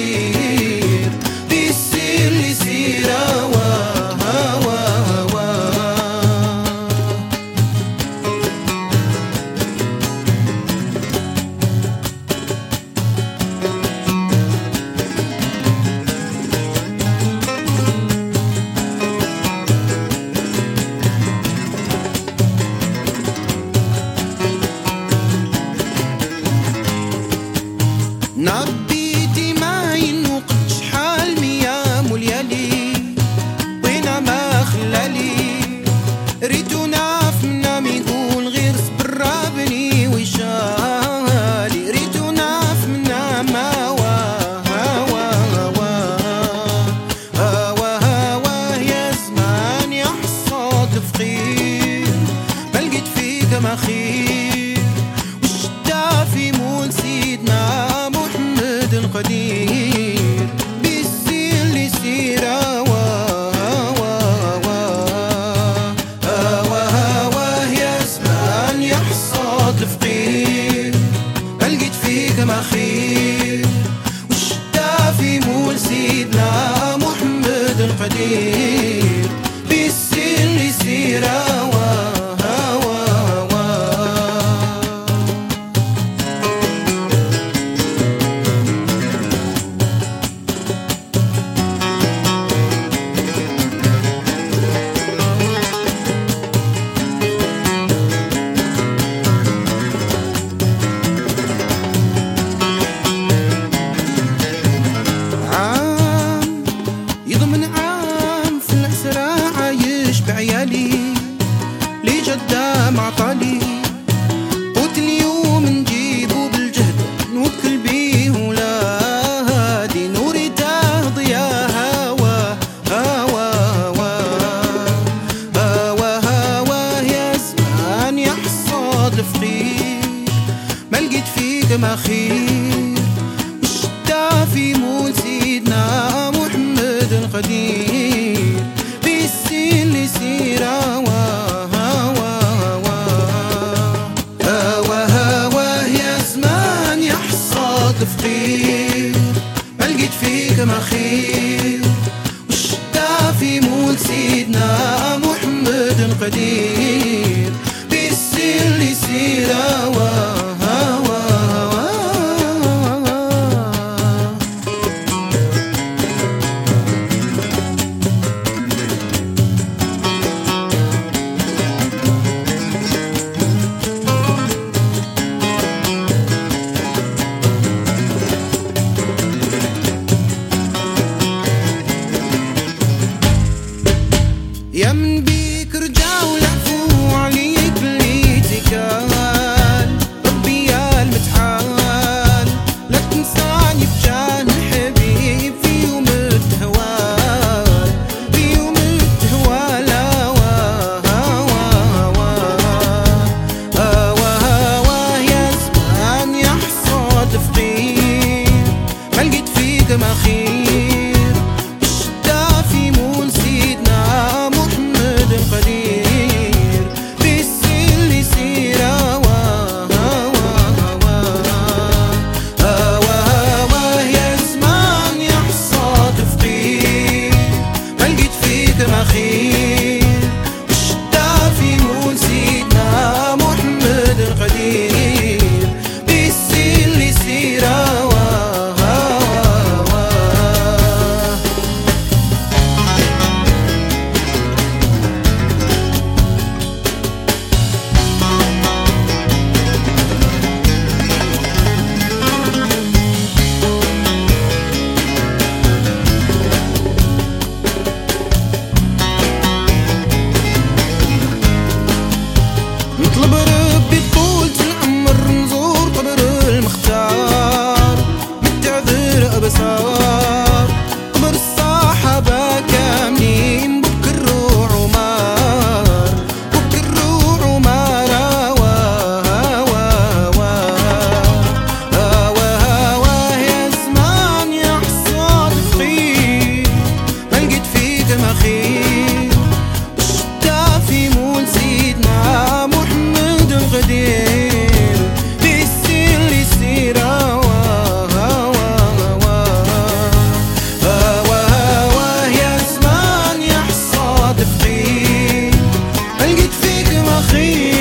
see. جدا مع طيب You. הכי